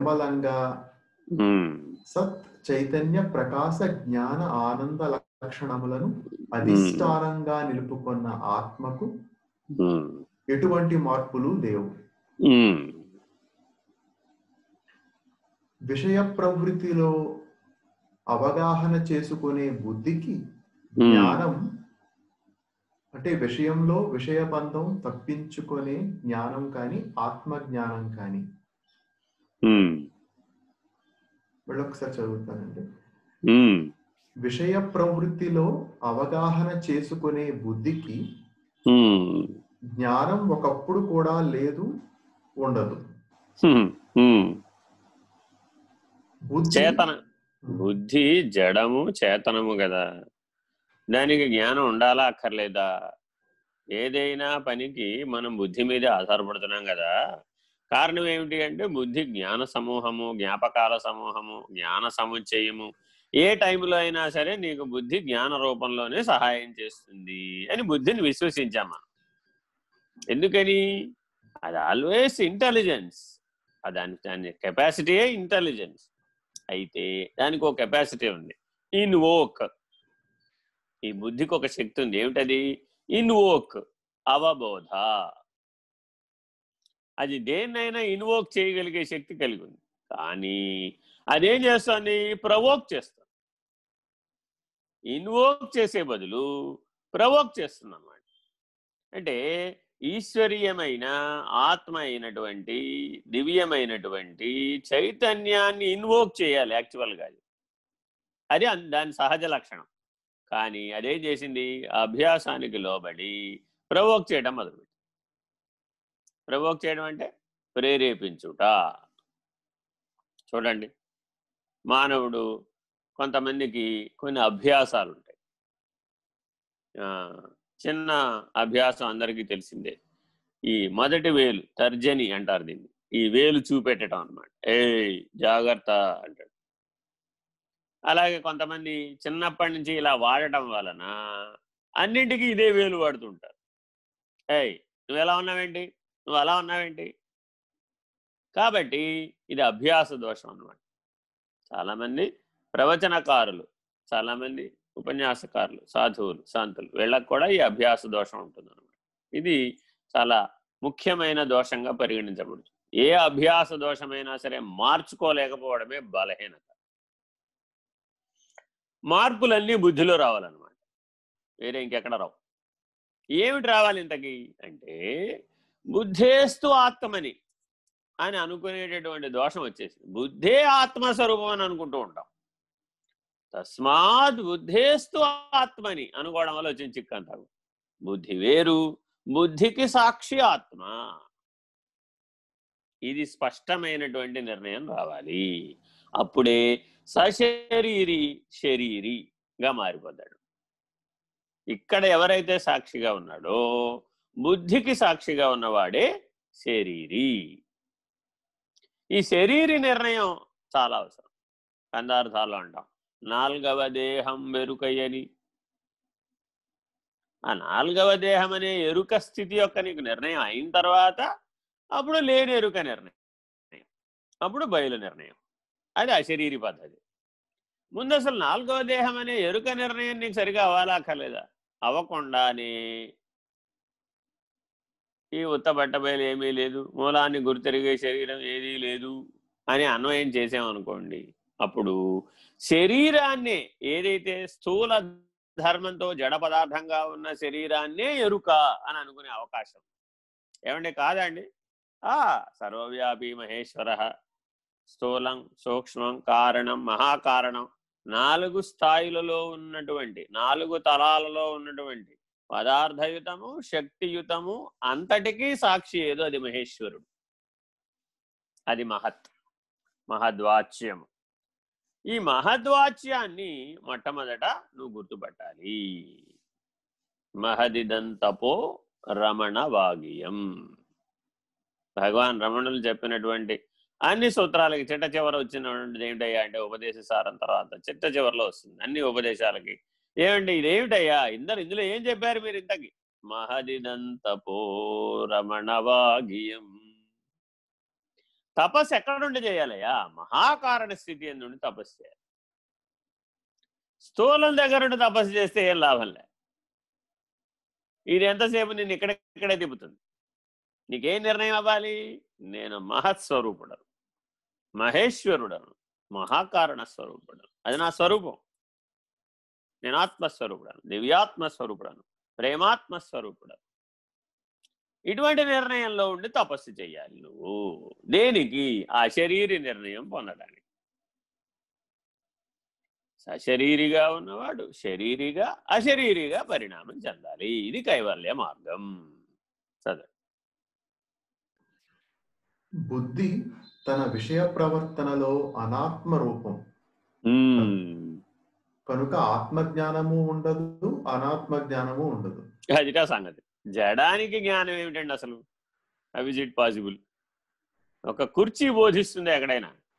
నిర్మలంగా సత్ చైతన్య ప్రకాశ జ్ఞాన ఆనంద లక్షణములను అధిష్టానంగా నిలుపుకున్న ఆత్మకు ఎటువంటి మార్పులు లేవు. విషయ ప్రవృత్తిలో అవగాహన చేసుకునే బుద్ధికి జ్ఞానం అంటే విషయంలో విషయబంధం తప్పించుకునే జ్ఞానం కానీ ఆత్మ జ్ఞానం కానీ మళ్ళీ ఒకసారి చదువుతానండి. విషయ ప్రవృత్తిలో అవగాహన చేసుకునే బుద్ధికి జ్ఞానం ఒకప్పుడు కూడా లేదు ఉండదు. చేతన బుద్ధి జడము చేతనము కదా దానికి జ్ఞానం ఉండాలా అక్కర్లేదా? ఏదైనా పనికి మనం బుద్ధి మీదే ఆధారపడుతున్నాం కదా కారణం ఏమిటి అంటే బుద్ధి జ్ఞాన సమూహము జ్ఞాపకాల సమూహము జ్ఞాన సముచ్చయము. ఏ టైంలో అయినా సరే నీకు బుద్ధి జ్ఞాన రూపంలోనే సహాయం చేస్తుంది అని బుద్ధిని విశ్వసించామా ఎందుకని? అది ఆల్వేస్ ఇంటెలిజెన్స్ దాని దాని కెపాసిటీయే ఇంటెలిజెన్స్ అయితే దానికి ఒక కెపాసిటీ ఉంది. ఇన్ ఓక్ ఈ బుద్ధికి ఒక శక్తి ఉంది. ఏమిటది? ఓక్ అవబోధ. అది దేన్నైనా ఇన్వోక్ చేయగలిగే శక్తి కలిగి ఉంది కానీ అదేం చేస్తుంది? ప్రవోక్ చేస్తుంది ఇన్వోక్ చేసే బదులు ప్రవోక్ చేస్తుంది అన్నమాట అంటే ఈశ్వరీయమైన ఆత్మ అయినటువంటి దివ్యమైనటువంటి చైతన్యాన్ని ఇన్వోక్ చేయాలి యాక్చువల్గా అది. అది దాని సహజ లక్షణం. కానీ అదేం చేసింది? అభ్యాసానికి లోబడి ప్రవోక్ చేయడం మొదలుపెట్టింది. ప్రవోక్ చేయడం అంటే ప్రేరేపించుట. చూడండి. మానవుడు కొంతమందికి కొన్ని అభ్యాసాలు ఉంటాయి ఆ, చిన్న అభ్యాసం అందరికీ తెలిసిందే. ఈ మొదటి వేలు తర్జని అంటారు దీన్ని. ఈ వేలు చూపెట్టడం అనమాట ఏ జాగ్రత్త అంటాడు. అలాగే కొంతమంది చిన్నప్పటి నుంచి ఇలా వాడటం వలన అన్నింటికీ ఇదే వేలు వాడుతుంటారు. ఏయ్ నువ్వు ఎలా ఉన్నావేంటి? నువ్వు అలా ఉన్నావేంటి? కాబట్టి ఇది అభ్యాస దోషం అన్నమాట. చాలామంది ప్రవచనకారులు చాలామంది ఉపన్యాసకారులు సాధువులు శాంతులు వీళ్ళకు కూడా ఈ అభ్యాస దోషం ఉంటుంది అనమాట ఇది చాలా ముఖ్యమైన దోషంగా పరిగణించబడుతుంది. ఏ అభ్యాస దోషమైనా సరే మార్చుకోలేకపోవడమే బలహీనత. మార్పులన్నీ బుద్ధిలో రావాలన్నమాట. వేరే ఇంకెక్కడ రావు. ఏమిటి రావాలి ఇంతకి? అంటే బుద్ధేస్తు ఆత్మని అని అనుకునేటటువంటి దోషం వచ్చేసింది. బుద్ధే ఆత్మస్వరూపం అని అనుకుంటూ ఉంటాం. తస్మాత్ బుద్ధేస్తు ఆత్మని అనుకోవడం వల్ల వచ్చిన చిక్కంతా బుద్ధి వేరు బుద్ధికి సాక్షి ఆత్మ. ఇది స్పష్టమైనటువంటి నిర్ణయం రావాలి. అప్పుడే సశరీరి శరీరిగా మారిపోతాడు. ఇక్కడ ఎవరైతే సాక్షిగా ఉన్నాడో బుద్ధికి సాక్షిగా ఉన్నవాడే శరీరి. ఈ శరీరి నిర్ణయం చాలా అవసరం. కందార్థాలు అంటాం. నాల్గవ దేహం వెరుకయ్యని ఆ నాలుగవ దేహం అనే ఎరుక స్థితి యొక్క నీకు నిర్ణయం అయిన తర్వాత అప్పుడు లేని ఎరుక నిర్ణయం. అప్పుడు బయలు నిర్ణయం. అది అశరీరి పద్ధతి. ముందు అసలు నాలుగవ దేహం అనే ఎరుక నిర్ణయం నీకు సరిగా అవ్వాలా అక్కర్లేదా అవ్వకుండానే ఈ ఉత్తబట్టబయలు ఏమీ లేదు. మూలాన్ని గుర్తెరిగే శరీరం ఏదీ లేదు అని అన్వయం చేసామనుకోండి అప్పుడు శరీరాన్నే ఏదైతే స్థూల ధర్మంతో జడ పదార్థంగా ఉన్న శరీరాన్నే ఎరుక అని అనుకునే అవకాశం. ఏమండి? కాదండి ఆ సర్వవ్యాపి మహేశ్వర స్థూలం సూక్ష్మం కారణం మహాకారణం నాలుగు స్థాయిలలో ఉన్నటువంటి నాలుగు తలాలలో ఉన్నటువంటి పదార్థయుతము శక్తియుతము అంతటికీ సాక్షి ఏదో అది మహేశ్వరుడు. అది మహత్ మహద్వాచ్యము. ఈ మహద్వాచ్యాన్ని మొట్టమొదట నువ్వు గుర్తుపట్టాలి. మహదిదంతపో రమణ వాగియం భగవాన్ రమణులు చెప్పినటువంటి అన్ని సూత్రాలకి చిట్ట చివర వచ్చినటువంటిది ఏమిటయ్యా అంటే ఉపదేశ సారం తర్వాత చిట్ట చివరిలో వస్తుంది. అన్ని ఉపదేశాలకి ఏమండి ఇదేమిటయ్యా? ఇందరు ఇందులో ఏం చెప్పారు మీరు ఇంతకి? మహదినంత రమణ తపస్సు ఎక్కడ నుండి చేయాలయ్యా? మహాకారణ స్థితి నుండి తపస్సు చేయాలి? స్థూలం దగ్గర నుండి తపస్సు చేస్తే ఏం లాభంలే ఇది ఎంతసేపు నేను ఇక్కడెక్కడే తిప్పుతుంది? నీకేం నిర్ణయం అవ్వాలి? నేను మహత్స్వరూపుడను. మహేశ్వరుడను. మహాకారణ స్వరూపుడను. అది నా స్వరూపం. నేను ఆత్మస్వరూపుడను దివ్యాత్మ స్వరూపుడను ప్రేమాత్మ స్వరూపుడను ఇటువంటి నిర్ణయంలో ఉండి తపస్సు చేయాలి నువ్వు. దేనికి? ఆ శరీరి నిర్ణయం పొందడానికి. సశరీరిగా ఉన్నవాడు శరీరిగా అశరీరిగా పరిణామం చెందాలి. ఇది కైవల్య మార్గం. చదువు బుద్ధి తన విషయ ప్రవర్తనలో అనాత్మ రూపం. కనుక ఆత్మజ్ఞానము ఉండదు అనాత్మ జ్ఞానము ఉండదు అదిగా సంగతి జడానికి జ్ఞానం ఏమిటండి అసలు? హౌ ఇట్ పాసిబుల్ ఒక కుర్చీ బోధిస్తుంది ఎక్కడైనా?